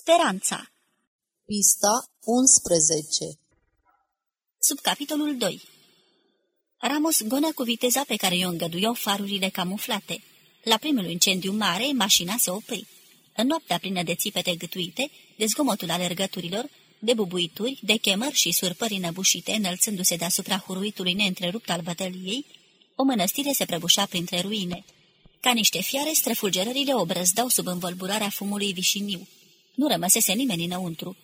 Speranța Pista 11 Subcapitolul 2 Ramos gonea cu viteza pe care i-o îngăduiau farurile camuflate. La primul incendiu mare, mașina se opri. În noaptea plină de țipete gâtuite, de zgomotul alergăturilor, de bubuituri, de chemări și surpări înăbușite, înălțându-se deasupra huruitului neîntrerupt al bătăliei, o mănăstire se prăbușa printre ruine. Ca niște fiare, străfulgerările o brăzdau sub învolburarea fumului vișiniu. Nu rămăsese nimeni înăuntru.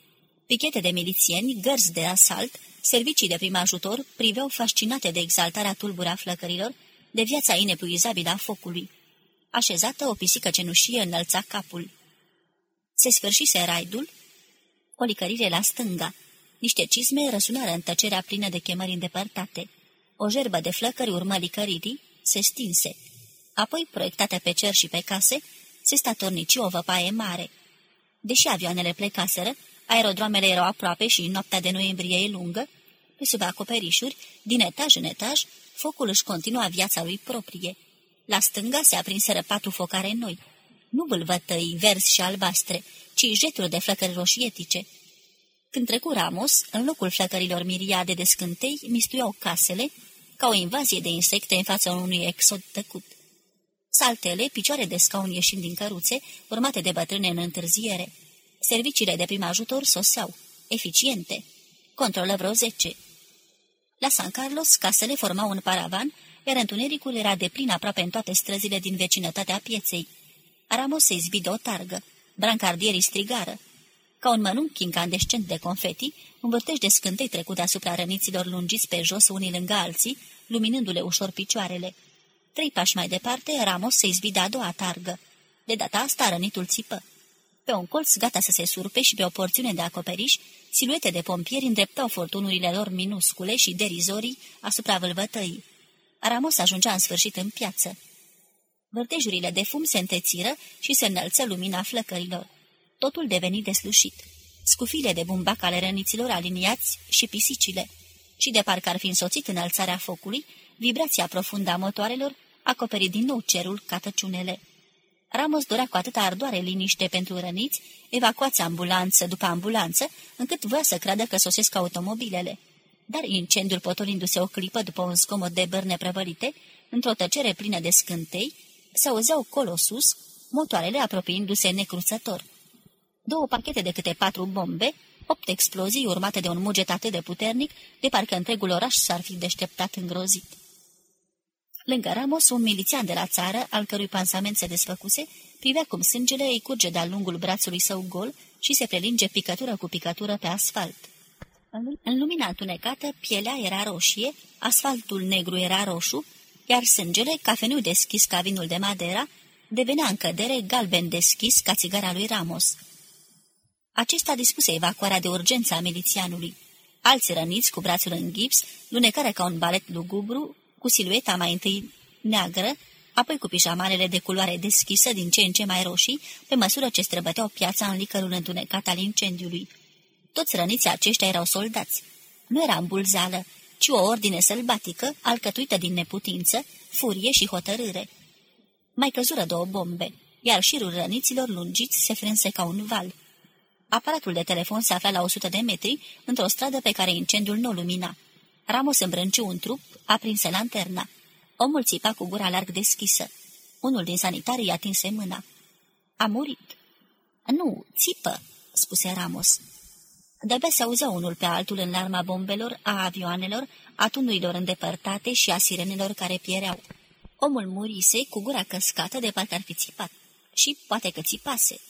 Pichete de milițieni, gărzi de asalt, servicii de prim ajutor priveau fascinate de exaltarea tulbura flăcărilor, de viața inepuizabilă a focului. Așezată, o pisică cenușie înălța capul. Se sfârșise raidul, o licărire la stânga. Niște cizme răsunară în tăcerea plină de chemări îndepărtate. O gerbă de flăcări urmă licăririi, se stinse. Apoi, proiectată pe cer și pe case, se statornici o văpaie mare. Deși avioanele plecaseră, aerodromele erau aproape și noaptea de noiembrie e lungă, pe sub acoperișuri, din etaj în etaj, focul își continua viața lui proprie. La stânga se aprinseră patru focare noi, nu bâlvătăi verzi și albastre, ci jeturi de flăcări roșietice. Când trecu Ramos, în locul flăcărilor miriade de scântei, mistuiau casele, ca o invazie de insecte în fața unui exod tăcut. Saltele, picioare de scaun ieșind din căruțe, urmate de bătrâne în întârziere. Serviciile de prim ajutor soseau, eficiente. Controlă vreo zece. La San Carlos, casele formau un paravan, iar întunericul era de plin aproape în toate străzile din vecinătatea pieței. Ramos se izbidă o targă. Brancardierii strigară. Ca un mănunchi incandescent de confeti, un vârtej de scântei trecut deasupra răniților lungiți pe jos unii lângă alții, luminându-le ușor picioarele. Trei pași mai departe, Ramos se izbida a doua targă. De data asta, rănitul țipă. Pe un colț gata să se surpe și pe o porțiune de acoperiș, siluete de pompieri îndreptau fortunurile lor minuscule și derizorii asupra vâlvătăii. Ramos ajungea în sfârșit în piață. Vârtejurile de fum se întețiră și se înălță lumina flăcărilor. Totul deveni deslușit. Scufile de bumbac ale răniților aliniați și pisicile. Și de parcă ar fi însoțit înălțarea focului, vibrația profundă a motoarelor acoperi din nou cerul ca tăciunele. Ramos dorea cu atâta ardoare liniște pentru răniți, evacuația ambulanță după ambulanță, încât voia să creadă că sosesc automobilele. Dar incendiul potolindu-se o clipă după un zgomot de bărne prăvălite, într-o tăcere plină de scântei, se auzeau colo sus, motoarele apropiindu-se necruțător. Două pachete de câte patru bombe, opt explozii urmate de un muget atât de puternic, de parcă întregul oraș s-ar fi deșteptat îngrozit. Lângă Ramos, un milițian de la țară, al cărui pansament se desfăcuse, privea cum sângele îi curge de-a lungul brațului său gol și se prelinge picătură cu picătură pe asfalt. În lumina întunecată, pielea era roșie, asfaltul negru era roșu, iar sângele, cafeniu deschis ca vinul de Madera, devenea în cădere galben deschis ca țigara lui Ramos. Acesta dispuse evacuarea de urgență a milițianului. Alți răniți cu brațul în gips, lunecare ca un balet lugubru, cu silueta mai întâi neagră, apoi cu pijamarele de culoare deschisă din ce în ce mai roșii, pe măsură ce străbăteau piața în licărul întunecat al incendiului. Toți răniții aceștia erau soldați. Nu era îmbulzeală, ci o ordine sălbatică, alcătuită din neputință, furie și hotărâre. Mai căzură două bombe, iar șirul răniților lungiți se frânse ca un val. Aparatul de telefon se afla la 100 de metri, într-o stradă pe care incendiul nu lumina. Ramos îmbrânci un trup, aprinse lanterna. Omul țipa cu gura larg deschisă. Unul din sanitarii atinse mâna. A murit. Nu, țipă, spuse Ramos. De-abia se auzea unul pe altul în larma bombelor, a avioanelor, a tunurilor îndepărtate și a sirenelor care piereau. Omul murise cu gura căscată de parcă ar fi țipat. Și poate că țipase.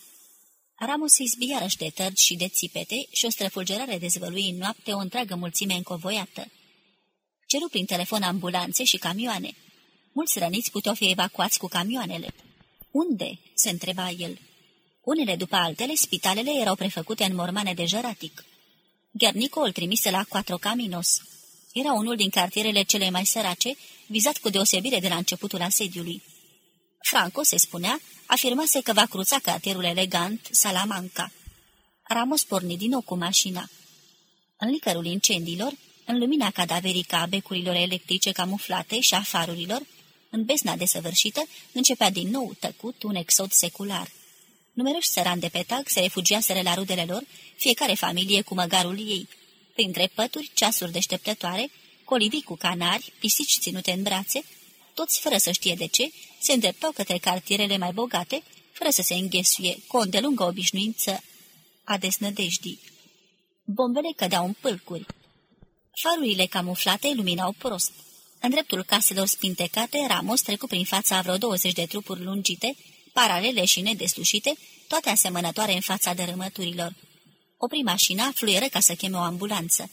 Ramos se izbi iarăși de tărgi și de țipete și o străfulgerare dezvălui în noapte o întreagă mulțime încovoiată. Ceru prin telefon ambulanțe și camioane. Mulți răniți puteau fi evacuați cu camioanele. Unde?" se întreba el. Unele după altele, spitalele erau prefăcute în mormane de jăratic. Ghernico îl trimise la Quattro Caminos. Era unul din cartierele cele mai sărace, vizat cu deosebire de la începutul asediului. Franco, se spunea, afirmase că va cruța cartierul elegant Salamanca. Ramos porni din nou cu mașina. În licărul incendiilor, în lumina cadaverică a becurilor electrice camuflate și a farurilor, în besna desăvârșită, începea din nou tăcut un exod secular. Numeroși sărani de pe tag se refugiaseră la rudele lor, fiecare familie cu măgarul ei. Printre pături, ceasuri deșteptătoare, colivii cu canari, pisici ținute în brațe, toți, fără să știe de ce, se îndreptau către cartierele mai bogate, fără să se înghesuie, cu o îndelungă obișnuință a desnădejdii. Bombele cădeau în pâlcuri. Farurile camuflate luminau prost. În dreptul caselor spintecate, Ramos trecu prin fața vreo 20 de trupuri lungite, paralele și nedeslușite, toate asemănătoare în fața dărâmăturilor. Opri mașina, fluieră ca să cheme o ambulanță.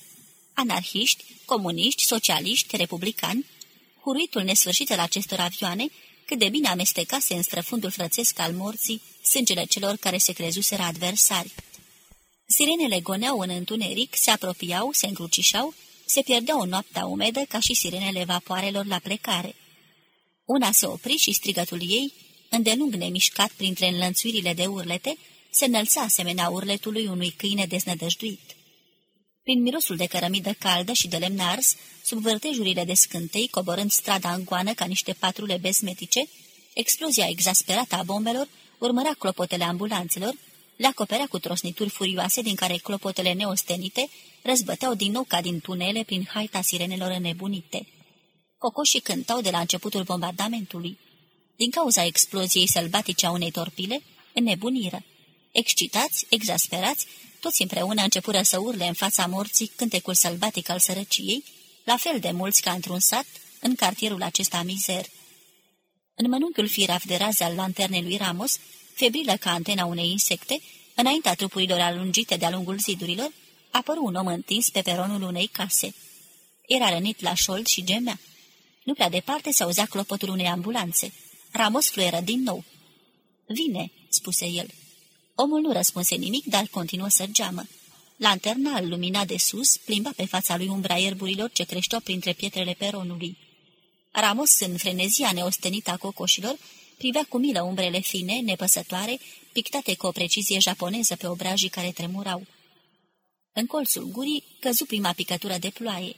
Anarhiști, comuniști, socialiști, republicani, huruitul nesfârșit al acestor avioane, cât de bine amestecase în străfundul frățesc al morții sângele celor care se crezuseră adversari. Sirenele goneau în întuneric, se apropiau, se încrucișau, se pierdeau în noaptea umedă ca și sirenele vapoarelor la plecare. Una se opri și strigătul ei, îndelung nemișcat printre înlănțuirile de urlete, se înălța asemenea urletului unui câine deznădăjduit. Prin mirosul de cărămidă caldă și de lemn ars, sub vârtejurile de scântei, coborând strada în goană ca niște patrule besmetice, explozia exasperată a bombelor urmărea clopotele ambulanțelor, le acoperea cu trosnituri furioase din care clopotele neostenite răzbăteau din nou ca din tunele prin haita sirenelor înnebunite. Cocoșii cântau de la începutul bombardamentului. Din cauza exploziei sălbatice a unei torpile, înnebuniră. Excitați, exasperați, toți împreună începură să urle în fața morții cântecul sălbatic al sărăciei, la fel de mulți ca într-un sat, în cartierul acesta mizer. În mănunchiul firav de raze al lanternei lui Ramos, febrilă ca antena unei insecte, înaintea trupurilor alungite de-a lungul zidurilor, apăru un om întins pe peronul unei case. Era rănit la șold și gemea. Nu prea departe se auzea clopotul unei ambulanțe. Ramos fluieră din nou. Vine," spuse el. Omul nu răspunse nimic, dar continuă să geamă. Lanterna îl lumina de sus, plimba pe fața lui umbra ierburilor ce creșteau printre pietrele peronului. Ramos, în frenezia neostenită a cocoșilor, privea cu milă umbrele fine, nepăsătoare, pictate cu o precizie japoneză pe obrajii care tremurau. În colțul gurii căzu prima picătură de ploaie.